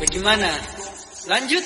Bagaimana? Lanjut?